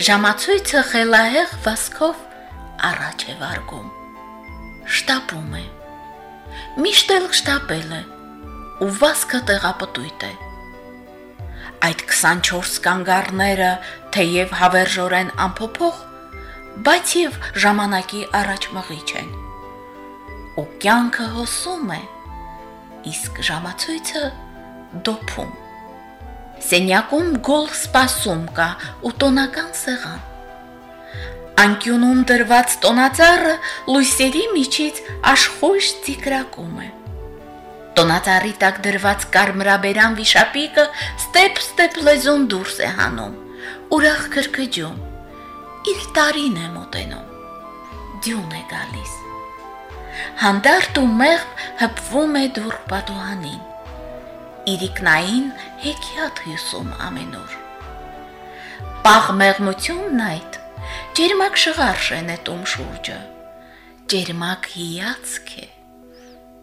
Ժամացույցը խելահեղ վասկով առաջ է վարգում։ Շտապում է։ Միշտ էլ շտապել է, ու վասկը տեղապտույտ է։ Այդ 24 կանգառները թեև հավերժորեն ամփոփող, բայց եւ ժամանակի առաջ մղիչ են։ Ու կյանքը հոսում է, իսկ ժամացույցը դոփում։ Սենյակում գոլ սպասում կա ու տոնական սեղան։ Անկյունում դրված տոնածառը լույսերի միջից աշխույժ ցիկրակում է։ Տոնածառի տակ դրված կարմրաբերան վիշապիկը ստեպ-ստեպ լեզուն դուրս է հանում, ուրախ քրքջում։ Իր տարին է մոտենում։ Դյուն է գալիս։ Հանդարտ ու մեղմ հպվում է դուր պատուհանին իրիկնային հեքիաթ հյուսում ամենուր։ Պաղ մեղմությունն այդ, ջերմակ շղարշ է նետում շուրջը, ջերմակ հիացք է,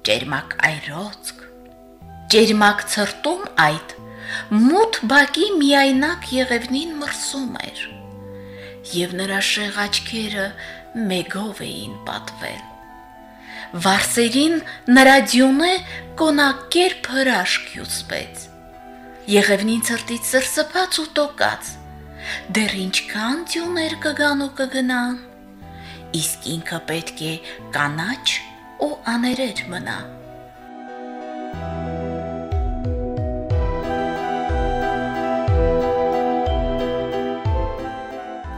ջերմակ այրոցք, ջերմակ ցրտում այդ, մութ բակի միայնակ եղևնին մրսում էր, եւ նրա շեղ աչքերը մեգով էին պատվել վարսերին նրա դյունը կոնակերպ հրաշք հյուսվեց։ Եղևնին ծրտից սրսփած ու տոկած։ Դեռ ինչքան դյուներ կգան ու կգնան։ Իսկ ինքը պետք է կանաչ ու աներեր մնա։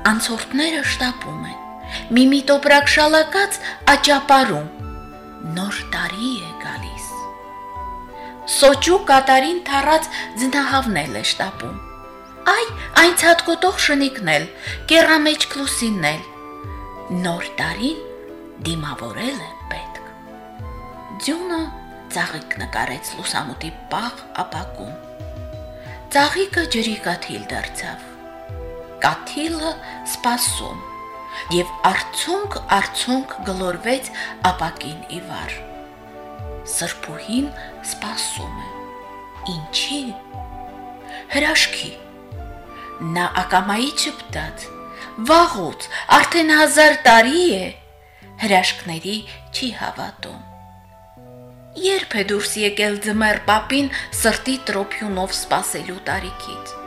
Անցորդները շտապում են։ Միմի տոպրակ շալակած աճապարում նոր տարի է գալիս։ Սոճու կատարին թարած ձնահավնել է շտապում։ Այ, այն ցածկոտող շնիկն էլ, կերամեջ քլուսինն էլ։ Նոր տարին դիմավորել է պետք։ Ձյունը ծաղիկ նկարեց լուսամուտի պաղ ապակում։ Ծաղիկը ջրի կաթիլ դարձավ։ Կաթիլը սпасում եւ արցունք արցունք գլորվեց ապակին ի վար։ Սրբուհին սպասում է։ Ինչի։ Հրաշքի։ Նա ակամայի ճպտաց։ Վաղուց, արդեն հազար տարի է։ Հրաշքների չի հավատում։ Երբ է դուրս եկել ձմեր պապին սրտի տրոփյունով սпасելու տարիքից։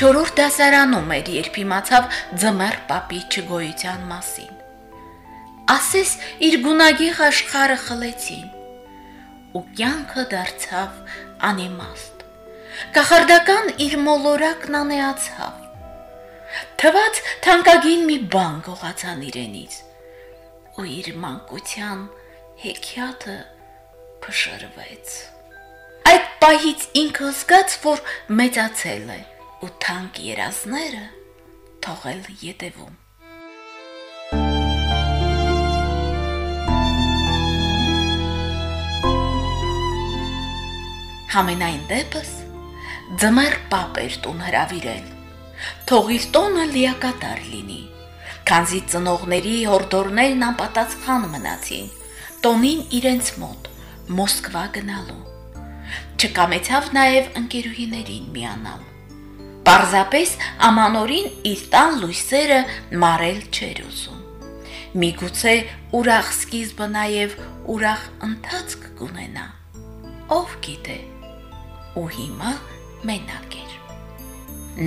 Չորրորդ դասարանում էր, երբ իմացավ ձմեռ պապի չգոյության մասին։ Ասես իր գունագիղ աշխարը խլեցին, ու կյանքը դարձավ անիմաստ։ Կախարդական իր մոլորակն անեացավ։ Թված թանկագին մի բան գողացան իրենից, ու իր մանկության հեքիաթը փշրվեց։ Այդ պահից ինքը զգաց, որ մեծացել է ու թանկ երազները թողել յետևում։ Համենայն դեպս ձմեր պապ էր տուն հravirել։ Թող իր տոնը լիակատար լինի։ Քանզի ծնողների հորդորներն անպատասխան մնացին։ Տոնին իրենց մոտ Մոսկվա գնալու։ Չկամեցավ նաև ընկերուհիներին միանալ Պարզապես ամանորին իր տան լույսերը մարել չեր ուզում։ Միգուցե ուրախ սկիզբը նաև ուրախ ընթացք կունենա։ Ով գիտե։ Ու հիմա մենակ էր։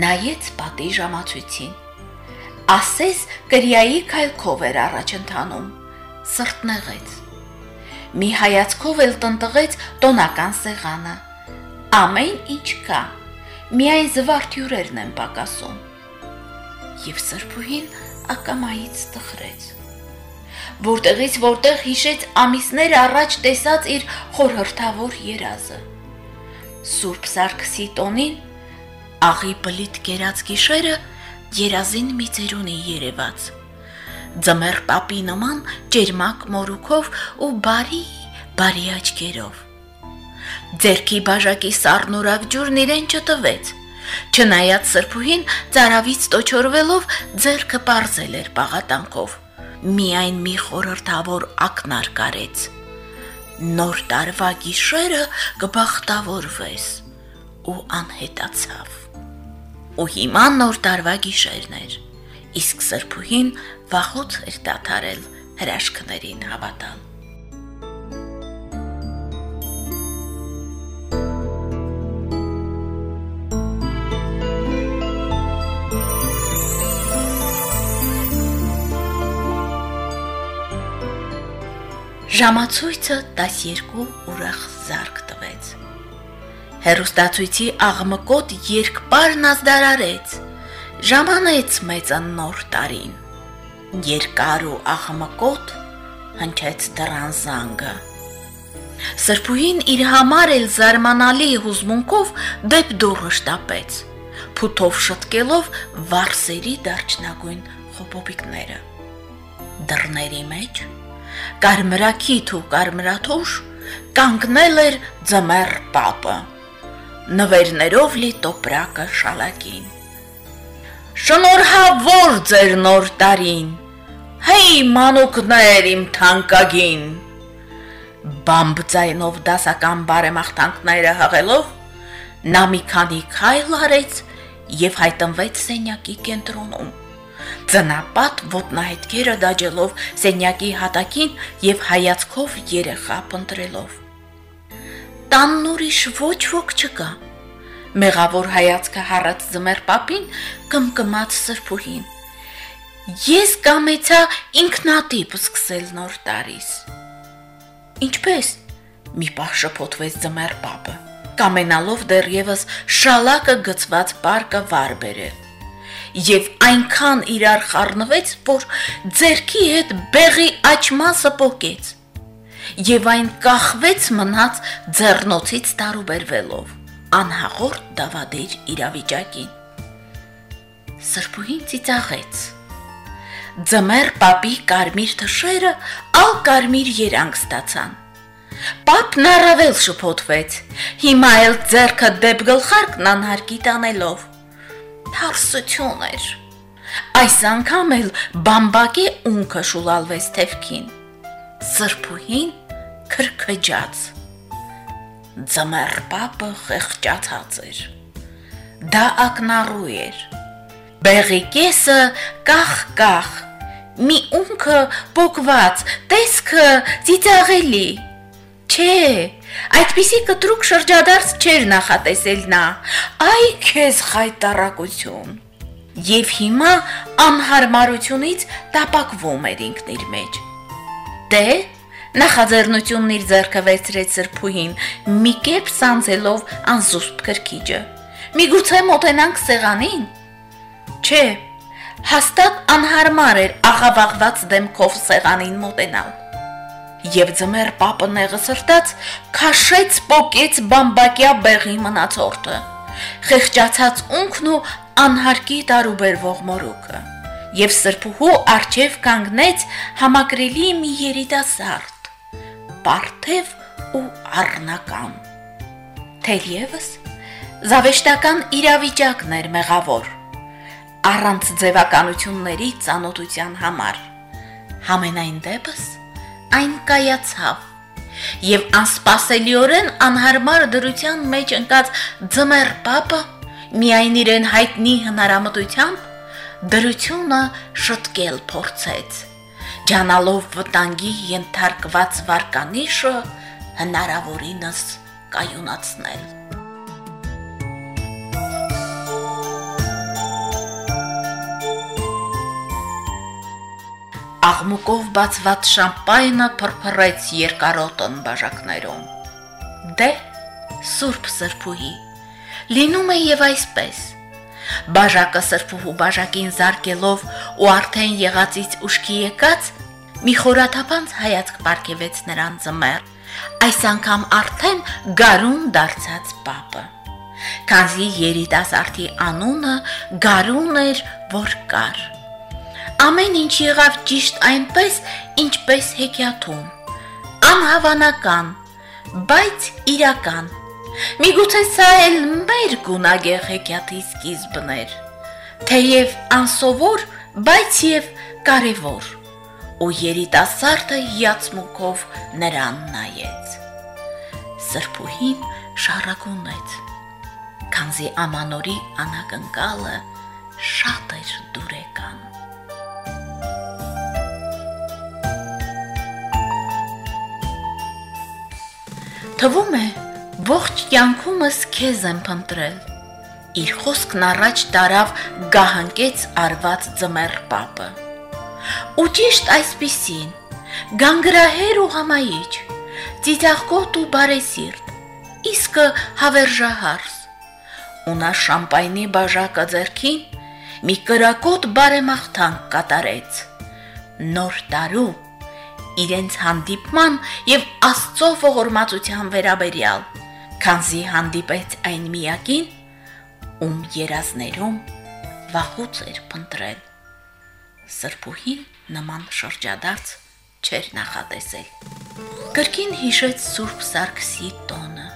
Նայեց պատի ժամացույցին։ Ասես կրիայի քայլքով էր առաջ ընթանում։ Սրտնեղեց։ Մի հայացքով էլ տնտղեց տոնական սեղանը։ Ամեն ինչ կա միայն զվարթ հյուրերն են պակասում։ Եվ սրբուհին ակամայից տխրեց։ Որտեղից որտեղ հիշեց ամիսներ առաջ տեսած իր խորհրդավոր երազը։ Սուրբ Սարգսի տոնին աղի բլիթ կերած գիշերը երազին մի ծերունի երևաց։ Ձմեր պապի նման ջերմակ մորուքով ու բարի բարի աչքերով Ձերքի բաժակի սառնորակ ջուրն իրեն չտվեց։ Չնայած սրբուհին ծարավից տոչորվելով ձերքը པարզել էր պաղատանքով։ Միայն մի խորհրդավոր ակնար կարեց։ Նոր տարվա գիշերը կբախտավորվես։ ու անհետացավ։ Ու հիմա նոր տարվա գիշերն էր, իսկ Սրբուհին վախոց էր դադարել հրաշքներին հավատալ։ Ժամացույցը 12 ուրախ զարկ տվեց։ Հերոստացույցի աղմկոտ երկպարն ազդարարեց։ Ժամանեց մեծան նոր տարին։ Երկար ու աղմկոտ հնչեց դռան զանգը։ Սրբուհին իր համար էլ զարմանալի հուզմունքով դեպ դուռը շտապեց, փութով շտկելով վարսերի դարչնագույն խոպոպիկները։ Դռների մեջ կարմրակիթ ու կարմրաթոշ կանգնել էր ձմեռ պապը նվերներով լի տոպրակը շալակին Շնորհավոր ձեր նոր տարին Հեյ մանուկներ իմ թանկագին Բամբ ձայնով դասական բարեմաղթանքները հղելով նա մի քանի քայլ արեց եւ հայտնվեց սենյակի կենտրոնում Ձնապատ ոտնահետքերը դաջելով սենյակի հատակին եւ հայացքով երեխա փնտրելով։ Տանն ուրիշ ոչ ոք չկա։ Մեղավոր հայացքը հառած զմեր պապին կմկմաց սրբուհին։ Ես կամեցա ինքնատիպ սկսել նոր տարիս։ Ինչպես մի պահ շփոթվեց զմեր պապը կամենալով դեռևս շալակը գծված պարկը վար բերել եւ այնքան իրար խառնվեց, որ ձերքի հետ բեղի աչմասը փոկեց եւ այն կախվեց մնաց ձեռնոցից տարուբերվելով անհաղորդ դավադիր իրավիճակին սրբուհին ծիծաղեց. Ձմեր պապի կարմիր թշերը ալ կարմիր երանգ ստացան Պապն առավել շփոթվեց։ Հիմա էլ ձերքը դեպ գլխարկն անհարկի տանելով թարսություն էր։ Այս անգամ էլ բամբակի ունքը շուլալվեց թևքին։ Սրբուհին քրքջաց։ Ձմեռ պապը խեղճացած էր։ Դա ակնառու էր։ Բեղի կեսը կախ-կախ, մի ունքը փոկված, տեսքը ծիծաղելի։ Չէ, այդպիսի կտրուկ շրջադարձ չէր նախատեսել նա։ Այ քեզ խայտարակություն։ Եվ հիմա անհարմարությունից տապակվում էր ինքն իր մեջ։ Դե նախաձեռնությունն իր ձեռքը վերցրեց սրբուհին, մի կերպ սանձելով անզուսպ քրքիջը։ Միգուցե մոտենանք սեղանին։ Չէ, հաստատ անհարմար էր աղավաղված դեմքով սեղանին մոտենալ եւ ձմեր պապը նեղը սրտած քաշեց պոկեց բամբակյա բեղի մնացորդը խեղճացած ունքն ու անհարկի տարուբերվող մորուքը եւ սրբուհու արջև կանգնեց համակրելի մի երիտասարդ բարթև ու առնական թերևս զավեշտական իրավիճակն էր մեղավոր առանց ձևականությունների ծանոթության համար համենայն դեպս այն կայացավ եւ անսպասելիորեն անհարմար դրության մեջ ընկած ձմեր պապը միայն իրեն հայտնի հնարամտությամբ դրությունը շտկել փորձեց ջանալով վտանգի ենթարկված վարկանիշը հնարավորինս կայունացնել աղմուկով բացված շամպայնը փրփրեց երկարոտն բաժակներում։ Դե, Սուրբ Սրբուհի, լինում է եւ այսպես։ Բաժակը Սրբուհու բաժակին զարկելով ու արդեն եղածից ուշքի եկած մի խորաթափանց հայացք պարգևեց նրան ծմեր։ Այս անգամ արդեն գարուն դարձած պապը։ Քանզի երիտասարդի անունը գարուն էր, որ կար Ամեն ինչ եղավ ճիշտ այնպես, ինչպես հեքիաթում։ Անհավանական, բայց իրական։ Միգուցե սա էլ մեր գունագեղ հեքիաթի սկիզբն էր։ Թեև անսովոր, բայց եւ կարևոր։ Ու երիտասարդը հիացմունքով նրան նայեց։ Սրբուհին շարակունեց։ քանզի ամանորի անակնկալը շատ էր դուրեկան։ Թվում է, ողջ կյանքումս քեզ եմ փնտրել։ Իր խոսքն առաջ տարավ գահանկեց արված ձմեռ պապը։ Ու ճիշտ այսպիսին, գանգրահեր ու համայիչ, ծիծաղկոտ ու բարեսիրտ, իսկը հավերժահարս։ Ու նա շամպայնի բաժակը ձեռքին մի կրակոտ բարեմաղթանք կատարեց։ Նոր տարու իրենց հանդիպման եւ Աստծո ողորմածության վերաբերյալ, քանզի հանդիպեց այն միակին, ում երազներում վախուց էր փնտրել։ Սրբուհին նման շրջադարձ չէր նախատեսել։ Կրկին հիշեց Սուրբ Սարգսի տոնը,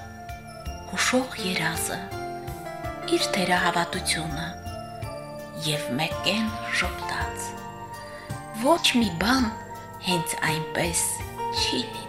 հուշող երազը, իր թերահավատությունը եւ մեկեն շոպտաց։ Ոչ մի բան հենց այնպես չի լինի։